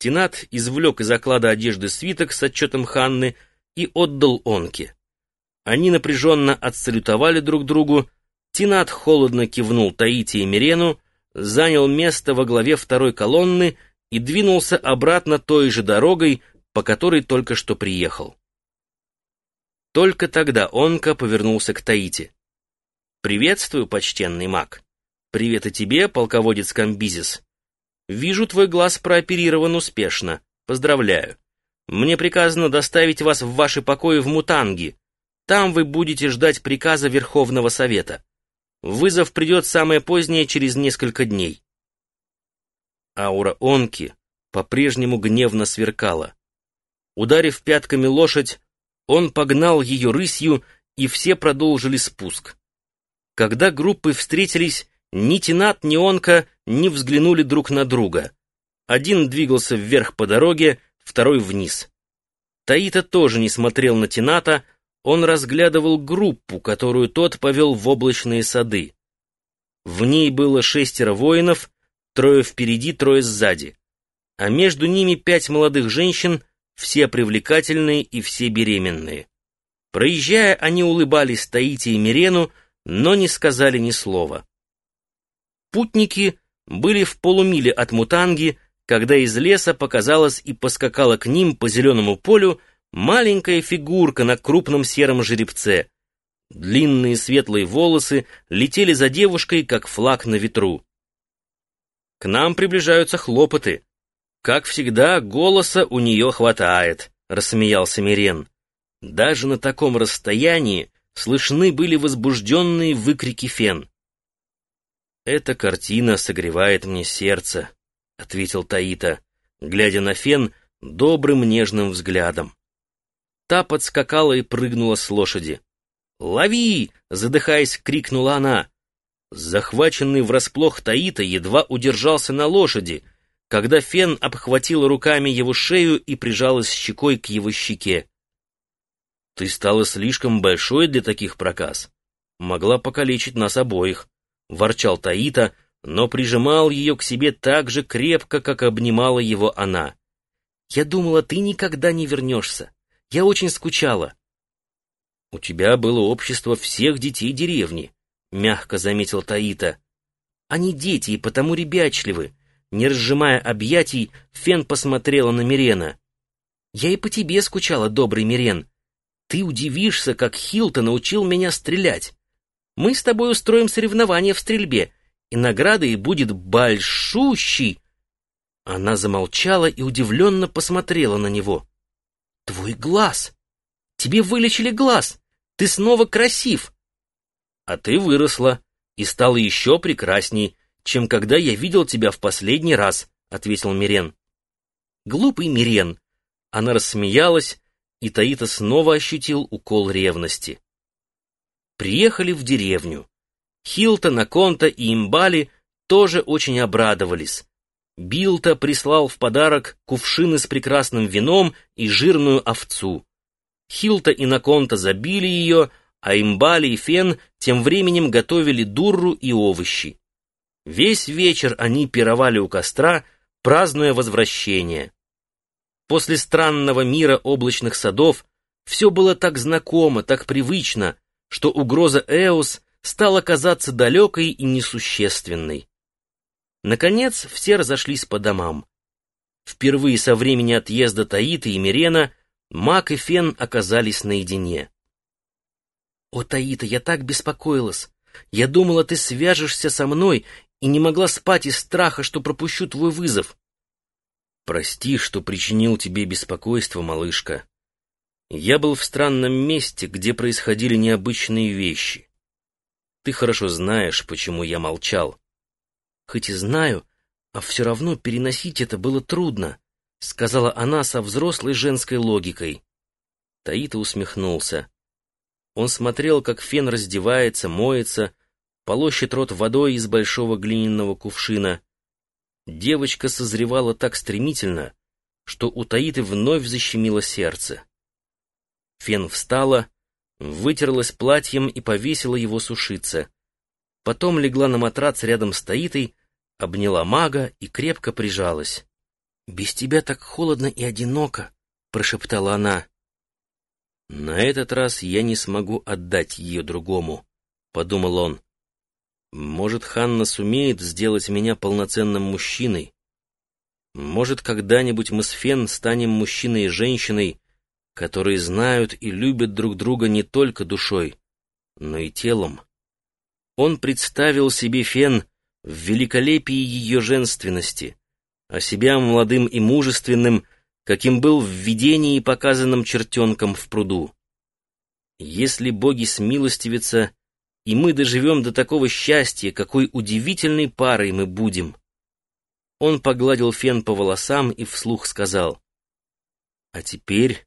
Тинат извлек из оклада одежды свиток с отчетом Ханны и отдал Онке. Они напряженно отсалютовали друг другу, Тинат холодно кивнул Таити и Мирену, занял место во главе второй колонны и двинулся обратно той же дорогой, по которой только что приехал. Только тогда Онка повернулся к Таити. «Приветствую, почтенный маг. Привет и тебе, полководец Камбизис. Вижу, твой глаз прооперирован успешно. Поздравляю. Мне приказано доставить вас в ваши покои в Мутанги. Там вы будете ждать приказа Верховного Совета. Вызов придет самое позднее через несколько дней. Аура Онки по-прежнему гневно сверкала. Ударив пятками лошадь, он погнал ее рысью, и все продолжили спуск. Когда группы встретились, ни Тинат, ни Онка не взглянули друг на друга. Один двигался вверх по дороге, второй вниз. Таита тоже не смотрел на Тината, он разглядывал группу, которую тот повел в облачные сады. В ней было шестеро воинов, трое впереди, трое сзади. А между ними пять молодых женщин, все привлекательные и все беременные. Проезжая, они улыбались Таите и Мирену, но не сказали ни слова. Путники были в полумиле от Мутанги, когда из леса показалась и поскакала к ним по зеленому полю маленькая фигурка на крупном сером жеребце. Длинные светлые волосы летели за девушкой, как флаг на ветру. К нам приближаются хлопоты. Как всегда, голоса у нее хватает, рассмеялся Мирен. Даже на таком расстоянии слышны были возбужденные выкрики фен. «Эта картина согревает мне сердце», — ответил Таита, глядя на фен добрым нежным взглядом. Та подскакала и прыгнула с лошади. «Лови!» — задыхаясь, крикнула она. Захваченный врасплох Таита едва удержался на лошади, когда Фен обхватила руками его шею и прижалась щекой к его щеке. «Ты стала слишком большой для таких проказ. Могла покалечить нас обоих», — ворчал Таита, но прижимал ее к себе так же крепко, как обнимала его она. «Я думала, ты никогда не вернешься. Я очень скучала». «У тебя было общество всех детей деревни», — мягко заметил Таита. «Они дети и потому ребячливы». Не разжимая объятий, Фен посмотрела на Мирена. «Я и по тебе скучала, добрый Мирен. Ты удивишься, как Хилта научил меня стрелять. Мы с тобой устроим соревнование в стрельбе, и наградой будет большущий...» Она замолчала и удивленно посмотрела на него. Твой глаз! Тебе вылечили глаз! Ты снова красив! А ты выросла и стала еще прекрасней, чем когда я видел тебя в последний раз, — ответил Мирен. Глупый Мирен! Она рассмеялась, и Таита снова ощутил укол ревности. Приехали в деревню. Хилта, Наконта и Имбали тоже очень обрадовались. Билта прислал в подарок кувшины с прекрасным вином и жирную овцу. Хилта и Наконта забили ее, а Имбали и Фен тем временем готовили дурру и овощи. Весь вечер они пировали у костра, празднуя возвращение. После странного мира облачных садов все было так знакомо, так привычно, что угроза Эос стала казаться далекой и несущественной. Наконец, все разошлись по домам. Впервые со времени отъезда Таиты и Мирена Мак и Фен оказались наедине. «О, Таита, я так беспокоилась. Я думала, ты свяжешься со мной и не могла спать из страха, что пропущу твой вызов». «Прости, что причинил тебе беспокойство, малышка. Я был в странном месте, где происходили необычные вещи. Ты хорошо знаешь, почему я молчал. Хоть и знаю, а все равно переносить это было трудно, сказала она со взрослой женской логикой. Таита усмехнулся. Он смотрел, как Фен раздевается, моется, полощет рот водой из большого глиняного кувшина. Девочка созревала так стремительно, что у Таиты вновь защемило сердце. Фен встала, вытерлась платьем и повесила его сушиться. Потом легла на матрац рядом с Таитой, обняла мага и крепко прижалась. «Без тебя так холодно и одиноко», — прошептала она. «На этот раз я не смогу отдать ее другому», — подумал он. «Может, Ханна сумеет сделать меня полноценным мужчиной? Может, когда-нибудь мы с Фен станем мужчиной и женщиной, которые знают и любят друг друга не только душой, но и телом?» Он представил себе Фен в великолепии ее женственности, а себя молодым и мужественным, каким был в видении, показанном чертенком в пруду. Если боги смилостивятся, и мы доживем до такого счастья, какой удивительной парой мы будем. Он погладил фен по волосам и вслух сказал, «А теперь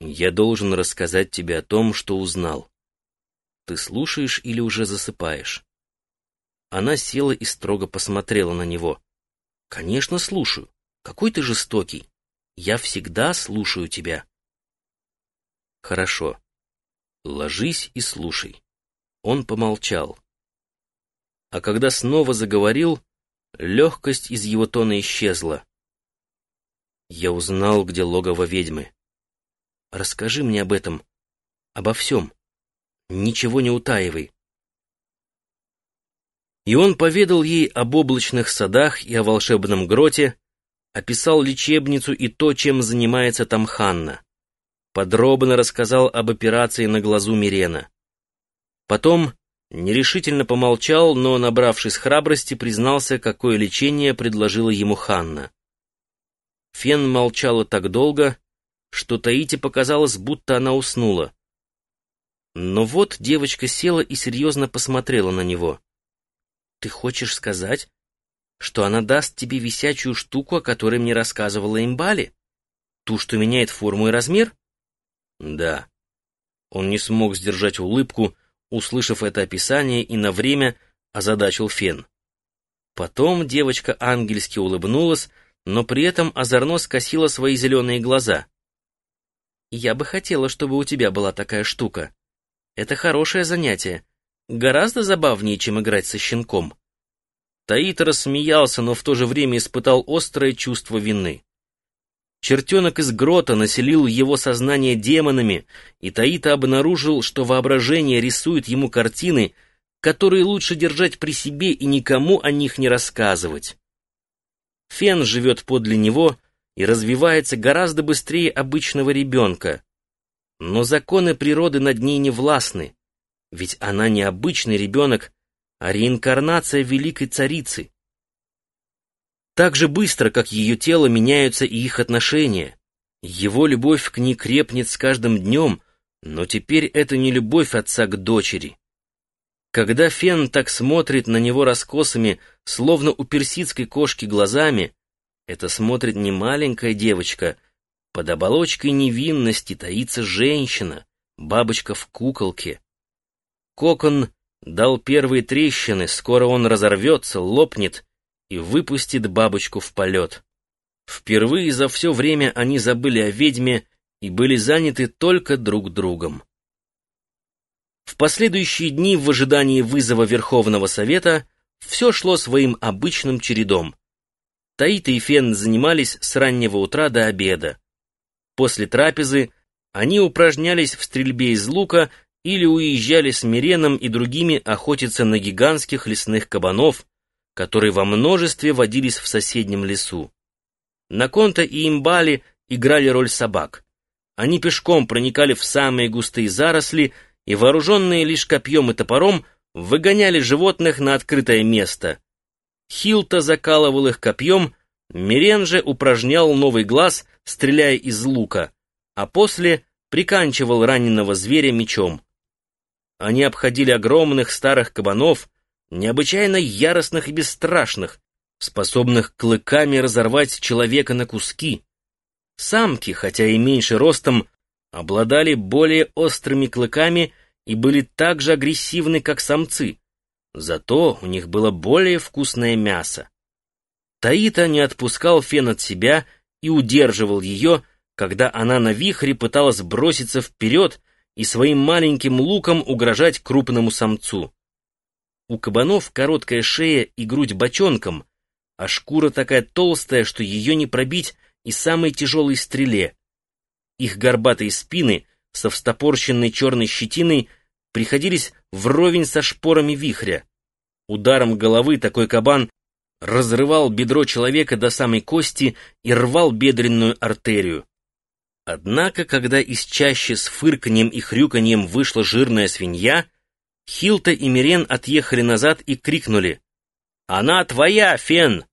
я должен рассказать тебе о том, что узнал. Ты слушаешь или уже засыпаешь?» Она села и строго посмотрела на него. «Конечно, слушаю. Какой ты жестокий. Я всегда слушаю тебя». «Хорошо. Ложись и слушай». Он помолчал. А когда снова заговорил, легкость из его тона исчезла. «Я узнал, где логово ведьмы. Расскажи мне об этом, обо всем. Ничего не утаивай». И он поведал ей об облачных садах и о волшебном гроте, описал лечебницу и то, чем занимается там Ханна. Подробно рассказал об операции на глазу Мирена. Потом нерешительно помолчал, но, набравшись храбрости, признался, какое лечение предложила ему Ханна. Фен молчала так долго, что Таити показалось, будто она уснула. Но вот девочка села и серьезно посмотрела на него. Ты хочешь сказать, что она даст тебе висячую штуку, о которой мне рассказывала Имбали? Ту, что меняет форму и размер? Да. Он не смог сдержать улыбку, услышав это описание, и на время озадачил Фен. Потом девочка ангельски улыбнулась, но при этом озорно скосила свои зеленые глаза. «Я бы хотела, чтобы у тебя была такая штука. Это хорошее занятие, Гораздо забавнее, чем играть со щенком. Таит рассмеялся, но в то же время испытал острое чувство вины. Чертенок из грота населил его сознание демонами, и Таита обнаружил, что воображение рисует ему картины, которые лучше держать при себе и никому о них не рассказывать. Фен живет подле него и развивается гораздо быстрее обычного ребенка. Но законы природы над ней не властны. Ведь она не обычный ребенок, а реинкарнация великой царицы. Так же быстро, как ее тело, меняются и их отношения. Его любовь к ней крепнет с каждым днем, но теперь это не любовь отца к дочери. Когда Фен так смотрит на него раскосами, словно у персидской кошки глазами, это смотрит не маленькая девочка, под оболочкой невинности таится женщина, бабочка в куколке. Кокон дал первые трещины, скоро он разорвется, лопнет и выпустит бабочку в полет. Впервые за все время они забыли о ведьме и были заняты только друг другом. В последующие дни в ожидании вызова Верховного Совета все шло своим обычным чередом. Таита и Фен занимались с раннего утра до обеда. После трапезы они упражнялись в стрельбе из лука или уезжали с Миреном и другими охотиться на гигантских лесных кабанов, которые во множестве водились в соседнем лесу. Наконта и Имбали играли роль собак. Они пешком проникали в самые густые заросли и, вооруженные лишь копьем и топором, выгоняли животных на открытое место. Хилта закалывал их копьем, Мирен же упражнял новый глаз, стреляя из лука, а после приканчивал раненого зверя мечом. Они обходили огромных старых кабанов, необычайно яростных и бесстрашных, способных клыками разорвать человека на куски. Самки, хотя и меньше ростом, обладали более острыми клыками и были так же агрессивны, как самцы. Зато у них было более вкусное мясо. Таита не отпускал Фен от себя и удерживал ее, когда она на вихре пыталась броситься вперед и своим маленьким луком угрожать крупному самцу. У кабанов короткая шея и грудь бочонком, а шкура такая толстая, что ее не пробить и самой тяжелой стреле. Их горбатые спины со встопорщенной черной щетиной приходились вровень со шпорами вихря. Ударом головы такой кабан разрывал бедро человека до самой кости и рвал бедренную артерию. Однако, когда из чащи с фырканьем и хрюканьем вышла жирная свинья, Хилта и Мирен отъехали назад и крикнули «Она твоя, Фен!»